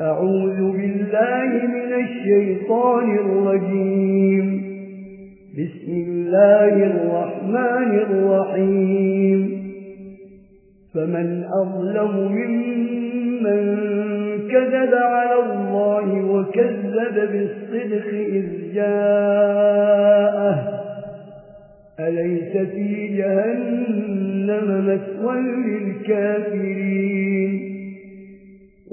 أعوذ بالله من الشيطان الرجيم. بسم الله الرحمن الرحيم. فمن أظلم ممن كذب على الله وكذب بالصدق إذ جاءه. أليس في جهنم مثوى للكافرين؟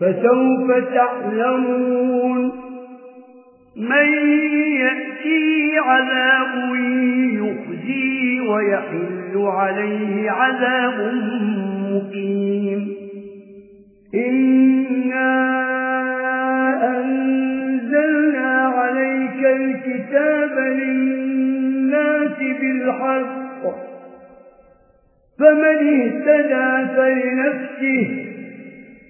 فسوف تعلمون. من يأتي عذاب يخزي ويحل عليه عذاب مقيم. إنا أنزلنا عليك الكتاب للناس بالحق. فمن اهتدى فلنفسه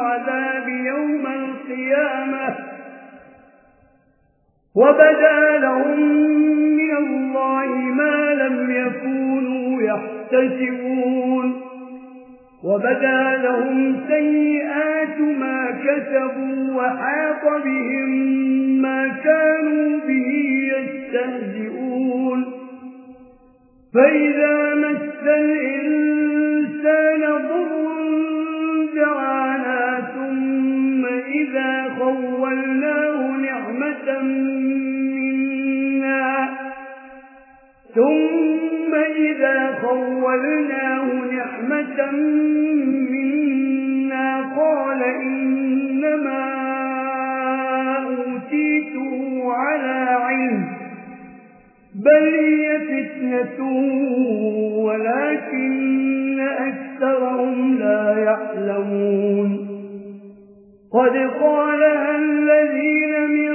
العذاب يوم القيامة. وبدى لهم من الله ما لم يكونوا يحتسبون. وبدى لهم سيئات ما كسبوا وحاق بهم ما كانوا به يستهزئون. فإذا مس الإنسان ضر إذا خولناه نعمة منا ثم إذا خولناه نعمة منا قال إنما أوتيته على علم بل هي فتنة ولكن أكثرهم لا يعلمون قد قال الذين من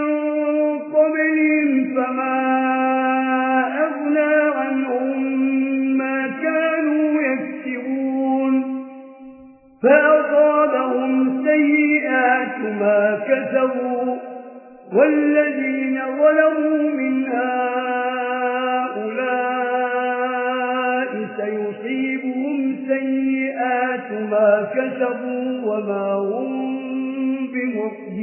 قبلهم فما أغنى عنهم ما كانوا يكسبون. فأصابهم سيئات ما كسبوا. والذين ظلموا من هؤلاء سيصيبهم سيئات ما كسبوا وما هم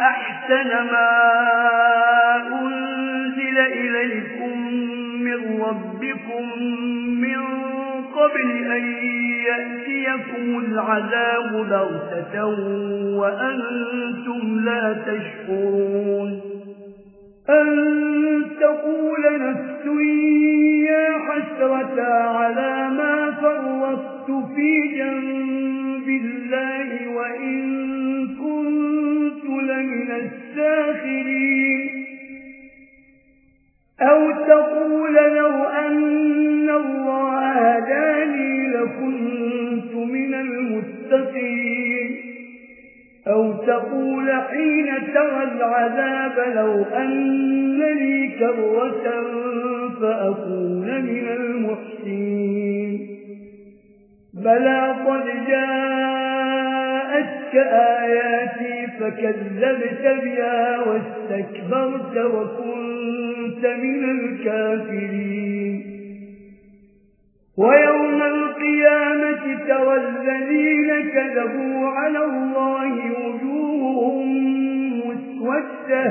أحسن ما أنزل إليكم من ربكم من قبل أن يأتيكم العذاب بغتة وأنتم لا تشكرون أن تقول نفس يا حسرة على ما فرطت في جنب الله وإن من الساخرين. أو تقول لو أن الله هداني لكنت من المتقين. أو تقول حين ترى العذاب لو أن لي كرة فأكون من المحسين بلى قد جاء جاءتك آياتي فكذبت بها واستكبرت وكنت من الكافرين. ويوم القيامة ترى الذين كذبوا على الله وجوههم مسودة.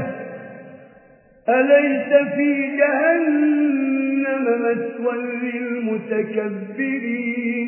أليس في جهنم مسوى للمتكبرين؟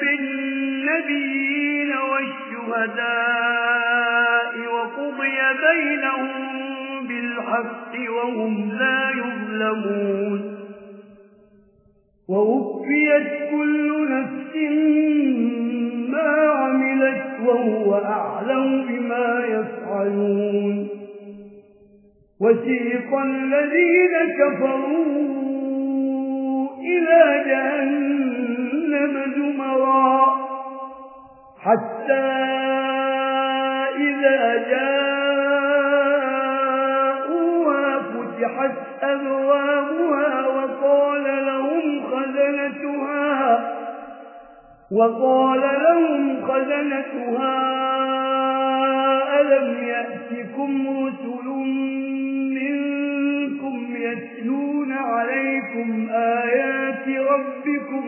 بالنبيين والشهداء وقضي بينهم بالحق وهم لا يظلمون ووفيت كل نفس ما عملت وهو أعلم بما يفعلون وسيق الذين كفروا إلى جهنم زمرا. حتى إذا جاءوا فتحت أبوابها وقال لهم خزنتها وقال لهم خزنتها ألم يأتكم رسل عليكم آيات ربكم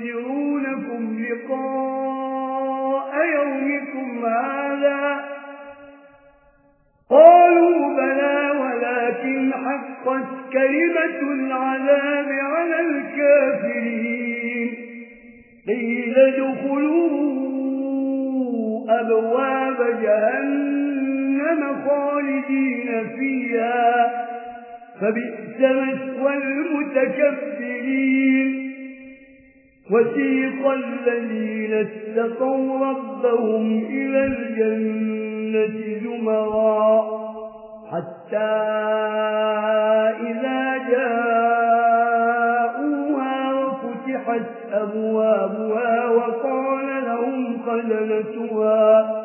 وينذرونكم لقاء يومكم هذا قالوا بلى ولكن حقت كلمة العذاب على الكافرين قيل دخلوا أبواب جهنم خالدين فيها فبئس مسوى المتكبرين وسيق الذين اتقوا ربهم إلى الجنة زمرا حتى إذا جاءوها وفتحت أبوابها وقال لهم خزنتها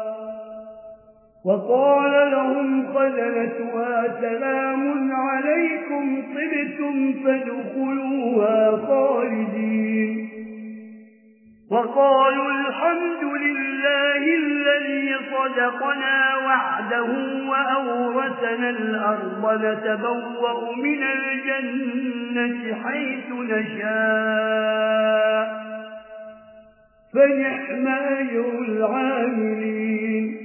وقال لهم خزنتها سلام عليكم طبتم فادخلوها خالدين. وقالوا الحمد لله الذي صدقنا وحده وأورثنا الأرض نتبوأ من الجنة حيث نشاء. فنحن أجر العاملين.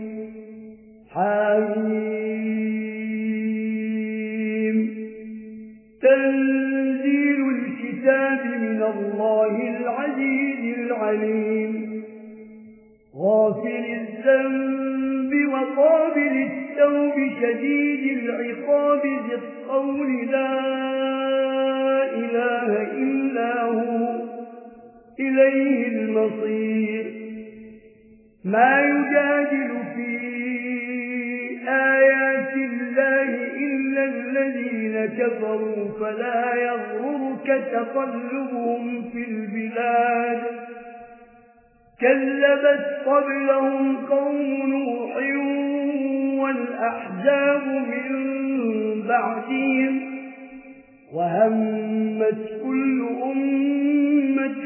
حميم تنزيل الكتاب من الله العزيز العليم. غافل الذنب وقابل التوب شديد العقاب ذي القول لا إله إلا هو. إليه المصير. ما يجادل آيات الله إلا الذين كفروا فلا يغررك تقلبهم في البلاد. كذبت قبلهم قوم نوح والأحزاب من بعدهم وهمت كل أمة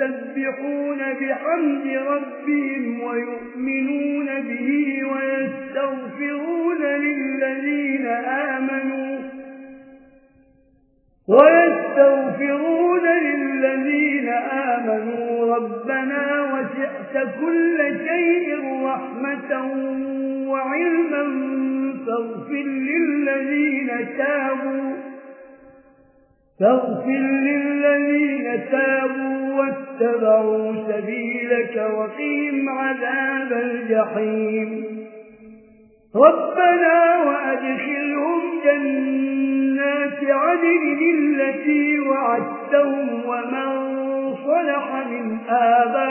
يسبحون بحمد ربهم ويؤمنون به ويستغفرون للذين آمنوا ويستغفرون للذين آمنوا ربنا وسعت كل شيء رحمة وعلما فاغفر للذين تابوا فاغفر للذين تابوا واتبعوا سبيلك وقيم عذاب الجحيم. ربنا وأدخلهم جنات عدن التي وعدتهم ومن صلح من آبائهم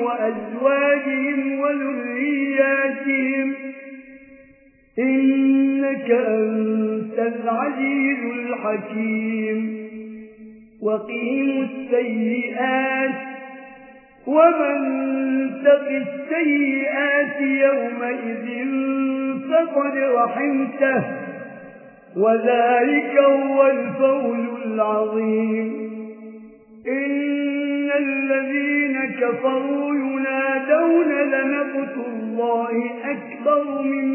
وأزواجهم وذرياتهم. إن إنك أنت العزيز الحكيم. وقيم السيئات ومن تق السيئات يومئذ فقد رحمته. وذلك هو الفول العظيم. إن الذين كفروا ينادون لمقت الله أكبر من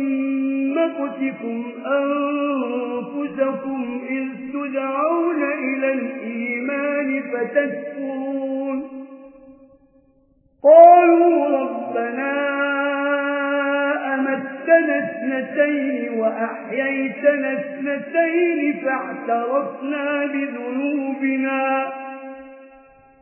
مقتكم أنفسكم إذ تدعون إلى الإيمان فتذكرون قالوا ربنا أمتنا اثنتين وأحييتنا اثنتين فاعترفنا بذنوبنا.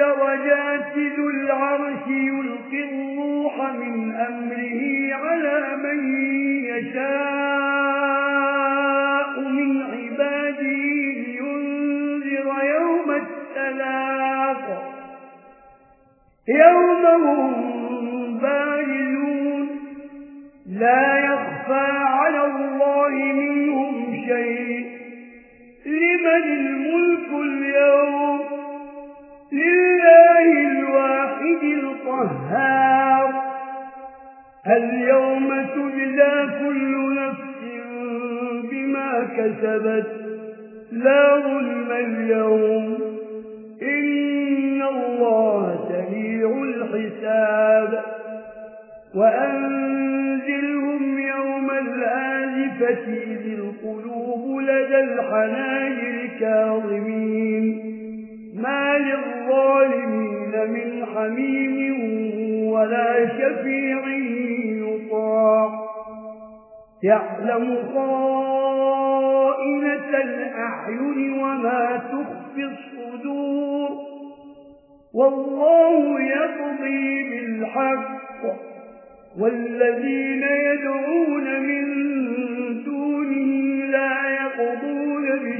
درجات ذو العرش يلقي الروح من أمره على من يشاء من عباده ينذر يوم التلاق. يوم هم بارزون. لا القهار اليوم تجزى كل نفس بما كسبت. لا ظلم اليوم. إن الله سريع الحساب. وأنزلهم يوم الآزفة إذ القلوب لدى الحناجر كاظمين. ما للظالمين من حميم ولا شفيع يطاع يعلم خائنة الأحيون وما تخفي الصدور. والله يقضي بالحق. والذين يدعون من دونه لا يقضون بالحق.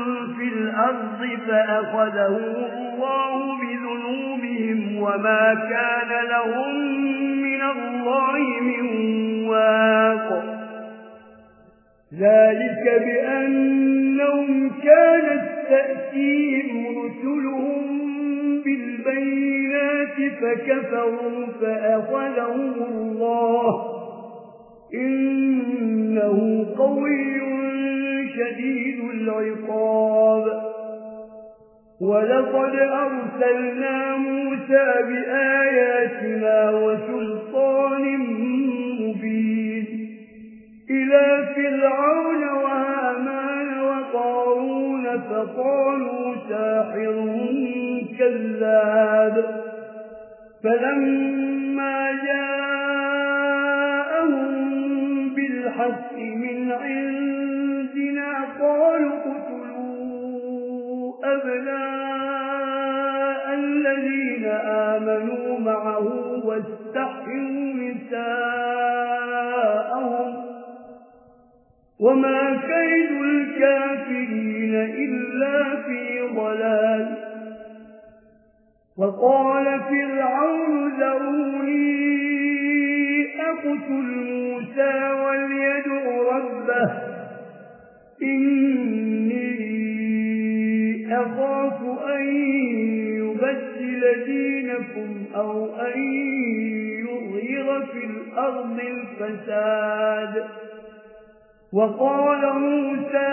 الأرض فأخذه الله بذنوبهم وما كان لهم من الله من واق. ذلك بأنهم كانت تأتيهم رسلهم بالبينات فكفروا فأخذهم الله إنه قوي شديد العقاب. ولقد أرسلنا موسى بآياتنا وسلطان مبين. إلى فرعون وآمان وقارون فقالوا ساحر كذاب. فلما جاء بالحق من عندنا قالوا قتلوا أبناء الذين آمنوا معه واستحروا نساءهم وما كيد الكافرين إلا في ضلال وقال فرعون ذروني يقتل موسى وليدع ربه. إني أخاف أن يبسل دينكم أو أن يظهر في الأرض الفساد. وقال موسى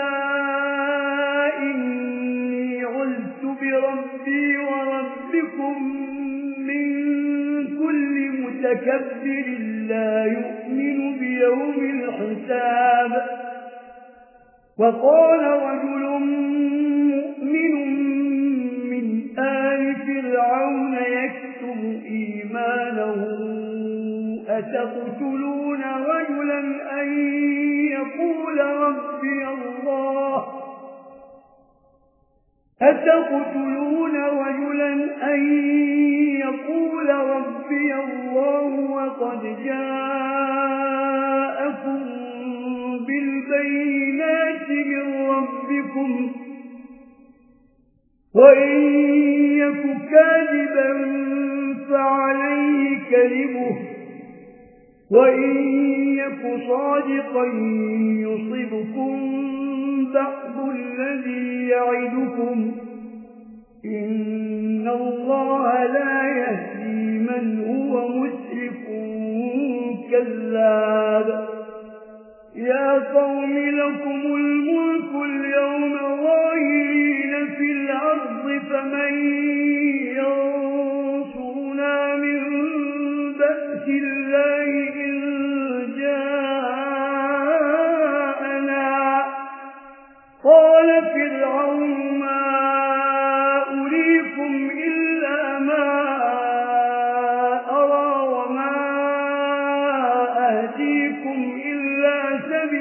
إني علت بربي وربكم من كل متكبر لا يؤمن بيوم الحساب. وقال رجل مؤمن من آل فرعون يكتب إيمانه. أتقتلون رجلا أن يقول رب أتقتلون رجلا أن يقول ربي الله وقد جاءكم بالبينات من ربكم وإن يك كاذبا فعليه كذبه وإن يك صادقا يصبكم بعض الذي يعدكم. إن الله لا يهدي من هو مسرف كذاب. يا قوم لكم الملك اليوم ظاهرين في الأرض فمن يرى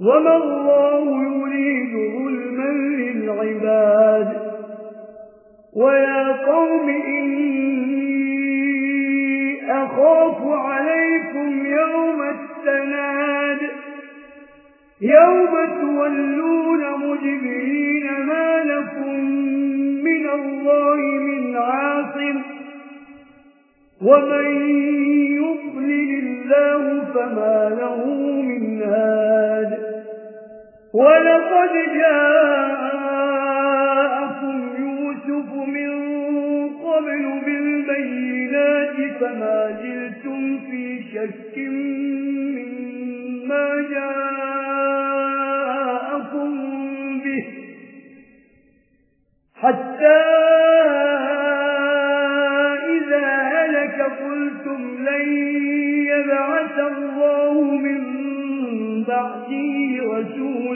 وما الله يريد ظلما للعباد ويا قوم إني أخاف عليكم يوم التناد يوم تولون مجبرين ما لكم من الله من عاصم ومن يضلل الله فما له من هاد ولقد جاءكم يوسف من قبل بالبينات فما زلتم في شك مما جاءكم به حتى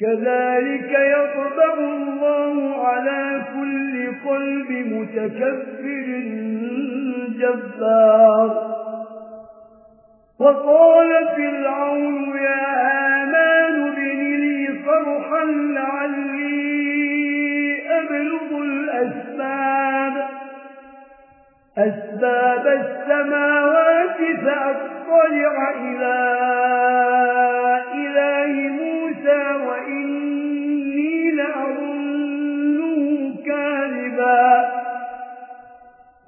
كذلك يطبع الله على كل قلب متكفر جبار. وقال فرعون يا آمان بن لي فرحا لعلي أبلغ الأسباب. أسباب السماوات فأطلع إلى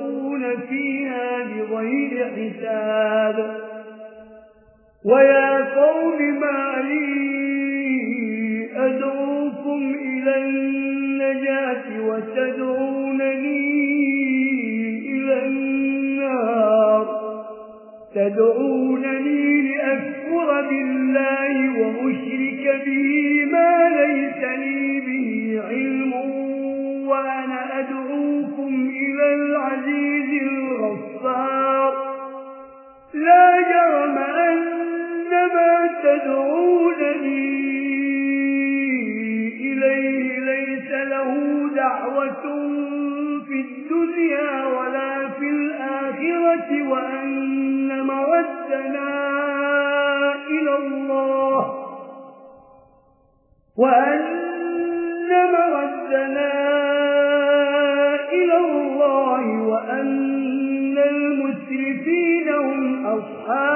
يقول فيها بغير حساب ويا قوم ما لي أدعوكم إلى النجاة وتدعونني إلى النار تدعونني لأكفر بالله ومشرك به يدعونني إليه ليس له دعوة في الدنيا ولا في الآخرة وأن مردنا إلى الله وأن مودنا إلى الله وأن المسرفين هم أصحاب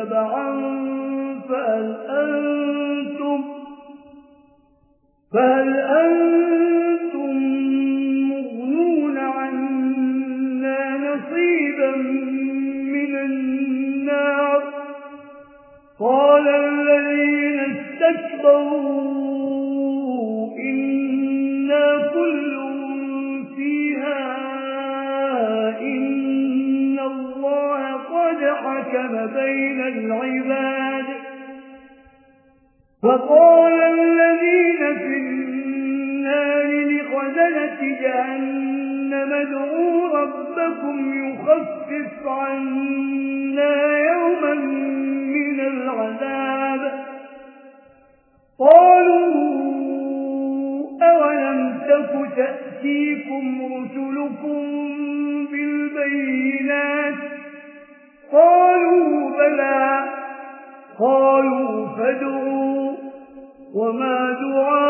تبعا فهل أنتم فهل أنتم مغنون عنا نصيبا من النار؟ قال الذين استكبروا وَحَكَمَ بَيْنَ الْعِبَادِ. وَقَالَ الَّذِينَ فِي النَّارِ لِخَزَنَةِ جَهَنَّمَ ادْعُوا رَبَّكُمْ يُخَفِّفْ عَنَّا يَوْمًا مِنَ الْعَذَابِ. قَالُوا أَوَلَمْ تَكُ تَأْتِيكُمْ رُسُلُكُمْ بِالْبَيِّنَاتِ قالوا بلى. قالوا فادعوا. وما دعاء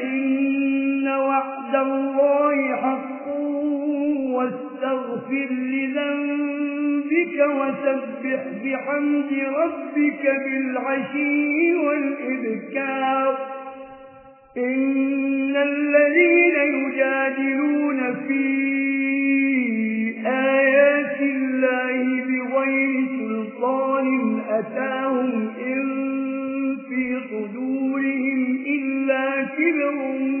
وعد الله حق واستغفر لذنبك وسبح بحمد ربك بالعشي والإذكار إن الذين يجادلون في آيات الله بغير سلطان أتاهم إن في صدورهم إلا كبرهم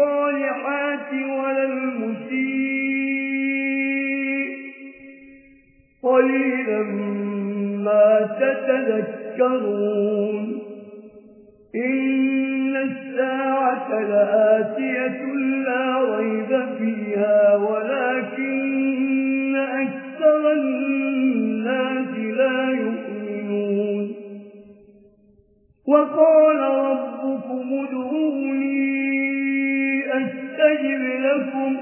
الصالحات ولا المسيء. قليلا ما تتذكرون. إن الساعة لآتية لا ريب فيها ولكن أكثر الناس لا يؤمنون. وقال ربكم ادعوني يستجب لكم.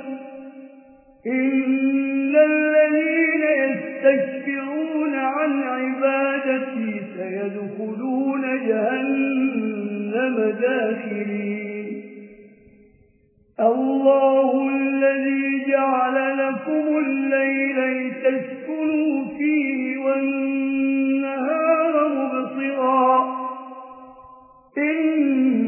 إن الذين يستكبرون عن عبادتي سيدخلون جهنم داخلين. الله الذي جعل لكم الليل لتسكنوا فيه والنهار مبصرا. إن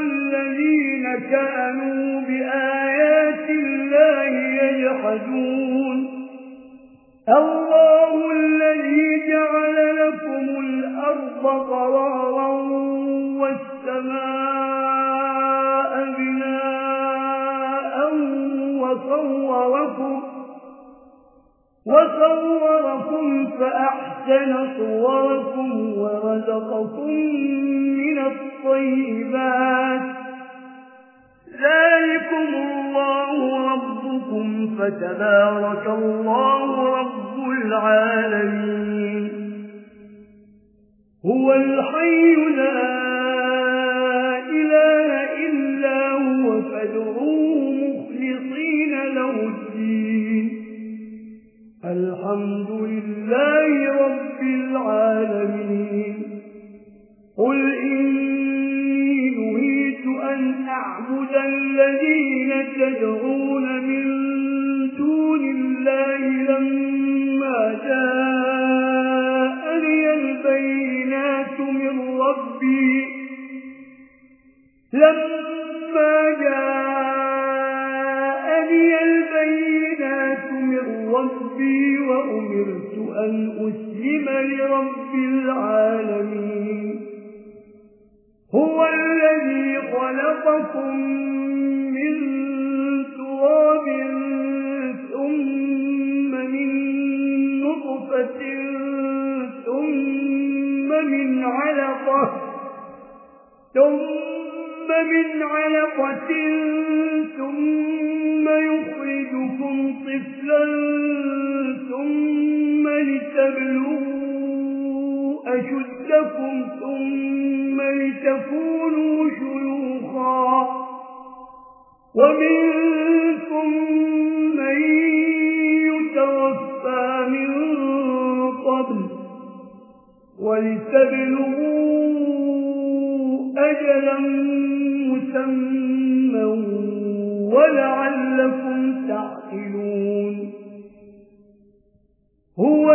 الذين كانوا بآيات الله يجحدون. الله الذي جعل لكم الأرض قرارا والسماء بناء وصوركم وصوركم فأحسن صوركم ورزقكم تبارك الله لتكونوا شيوخا. ومنكم من يتوفى من قبل ولتبلغوا أجلا مسمى ولعلكم تعقلون. هو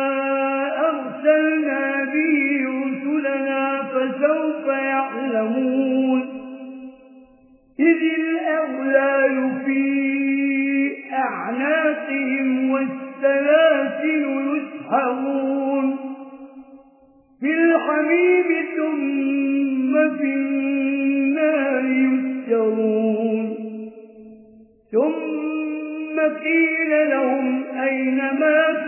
أرسلنا به رسلنا فسوف يعلمون. إذ الأغلال في أعناقهم والسلاسل يسحرون. في الحميم ثم في النار يسجرون ثم قيل لهم أين ما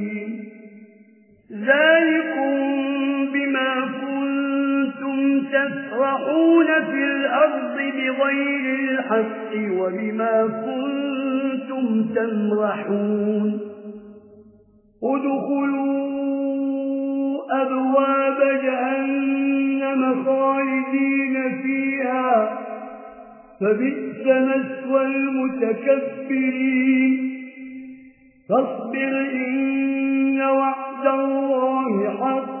بالحق وبما كنتم تمرحون. ادخلوا أبواب جهنم خالدين فيها. فبئس مسوى المتكبرين. فاصبر إن وعد الله حق.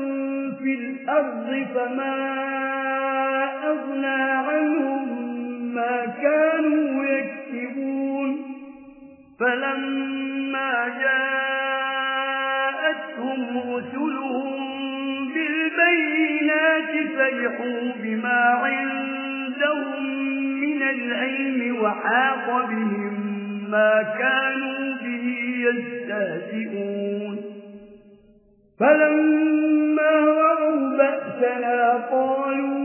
الأرض فما أغنى عنهم ما كانوا يكتبون فلما جاءتهم رسلهم بالبينات فرحوا بما عندهم من العلم وحاق بهم ما كانوا به يستهزئون. فلما رأوا بأسنا قالوا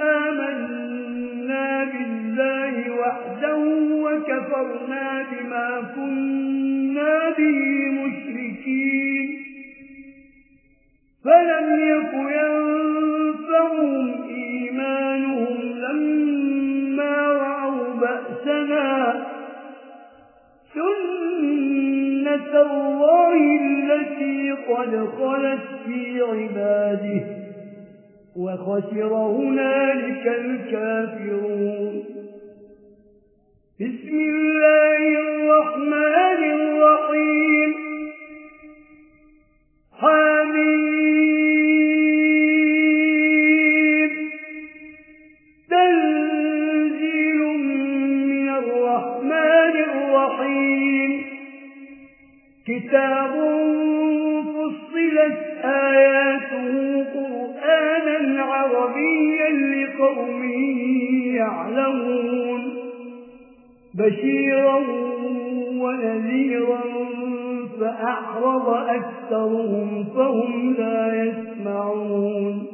آمنا بالله وحده وكفرنا بما كنا به مشركين فلم يكن ينفعهم إيمانهم لما رأوا بأسنا ثم الله التي قد خلت في عباده وخسر هنالك الكافرون. بسم الله الرحمن الرحيم. حميد كتاب فصلت آياته قرآنا عربيا لقوم يعلمون بشيرا ونذيرا فأعرض أكثرهم فهم لا يسمعون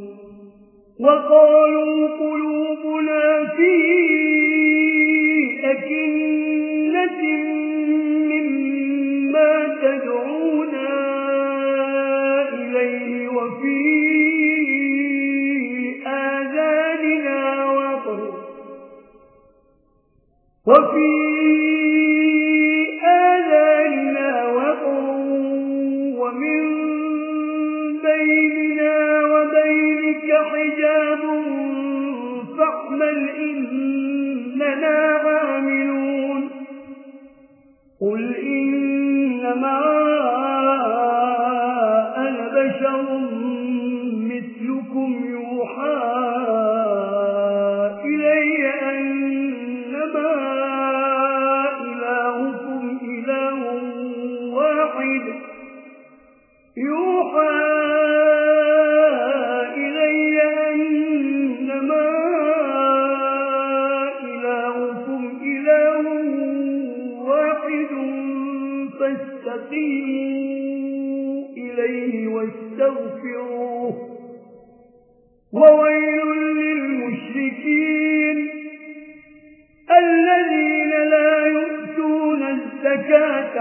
وقالوا قلوبنا فيه وفي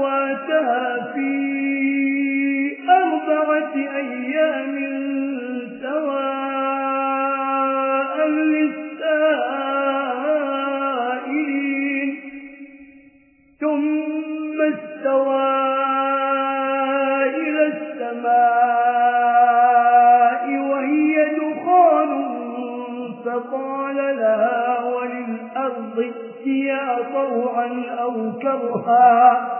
سواتها في أربعة أيام سواء للسائلين. ثم استوى إلى السماء وهي دخان فقال لها وللأرض اتيا طوعا أو كرها.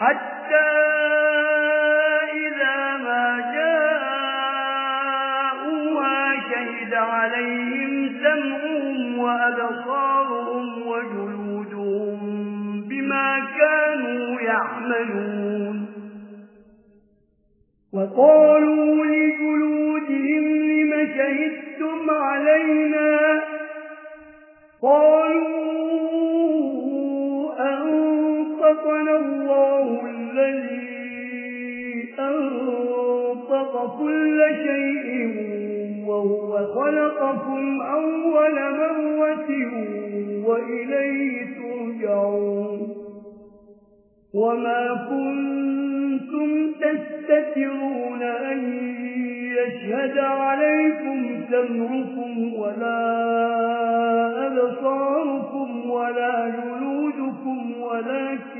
حتى إذا ما جاءوها شهد عليهم سمعهم وأبصارهم وجلودهم بما كانوا وقالوا لجلودهم لم شهدتم علينا؟ قالوا ربنا الله الذي أنطق كل شيء وهو خلقكم أول مرة وإليه ترجعون وما كنتم تستترون أن يشهد عليكم سمركم ولا أبصاركم ولا جلودكم ولكن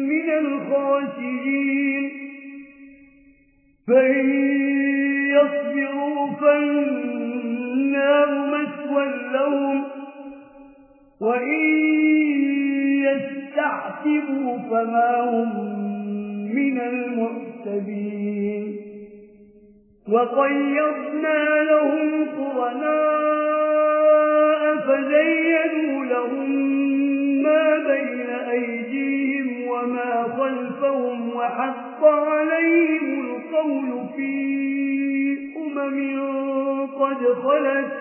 من الخاسرين. فإن يصبروا فالنار مسوى لهم. وإن يستعتبوا فما هم من المعتبين وقيضنا لهم قرناء فزينوا لهم ما بين أيديهم وما خلفهم وحق عليهم القول في أمم قد خلت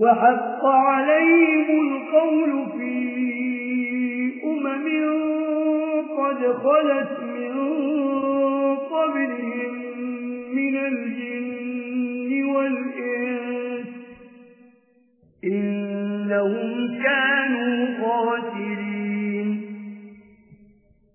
وحق عليهم القول في أمم قد خلت من قبلهم من الجن والإنس إنهم كانوا قاتلين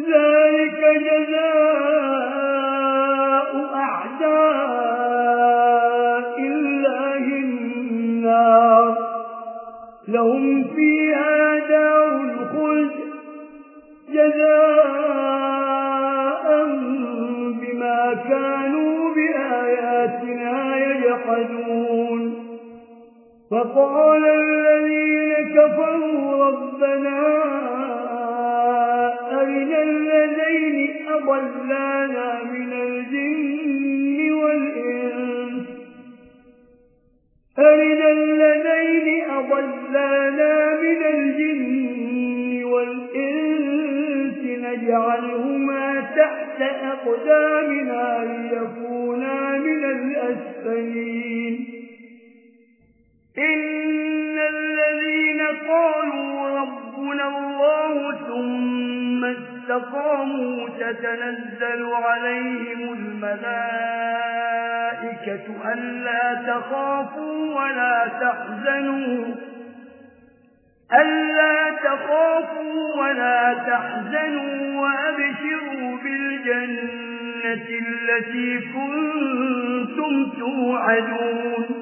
ذلك جزاء أعداء الله النار. لهم فيها دار الخلد. جزاء بما كانوا بآياتنا يجحدون. فقال الذين كفروا ربنا من الذين أضلانا من الجن والإنس أرنا الذين أضلانا من الجن والإنس نجعلهما تحت أقدامنا ليكونا من الأسفلين إن الذين قالوا رب يذكرون الله ثم استقاموا تتنزل عليهم الملائكة ألا تخافوا ولا تحزنوا ألا تخافوا ولا تحزنوا وأبشروا بالجنة التي كنتم توعدون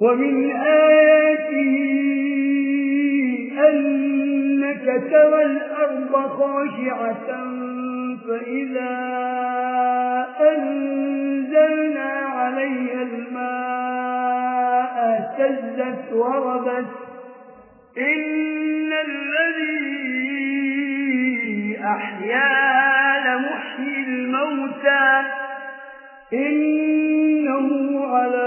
ومن آياته أنك ترى الأرض خاشعة فإذا أنزلنا عليها الماء تزت وربت إن الذي أحيا لمحيي الموتى إنه على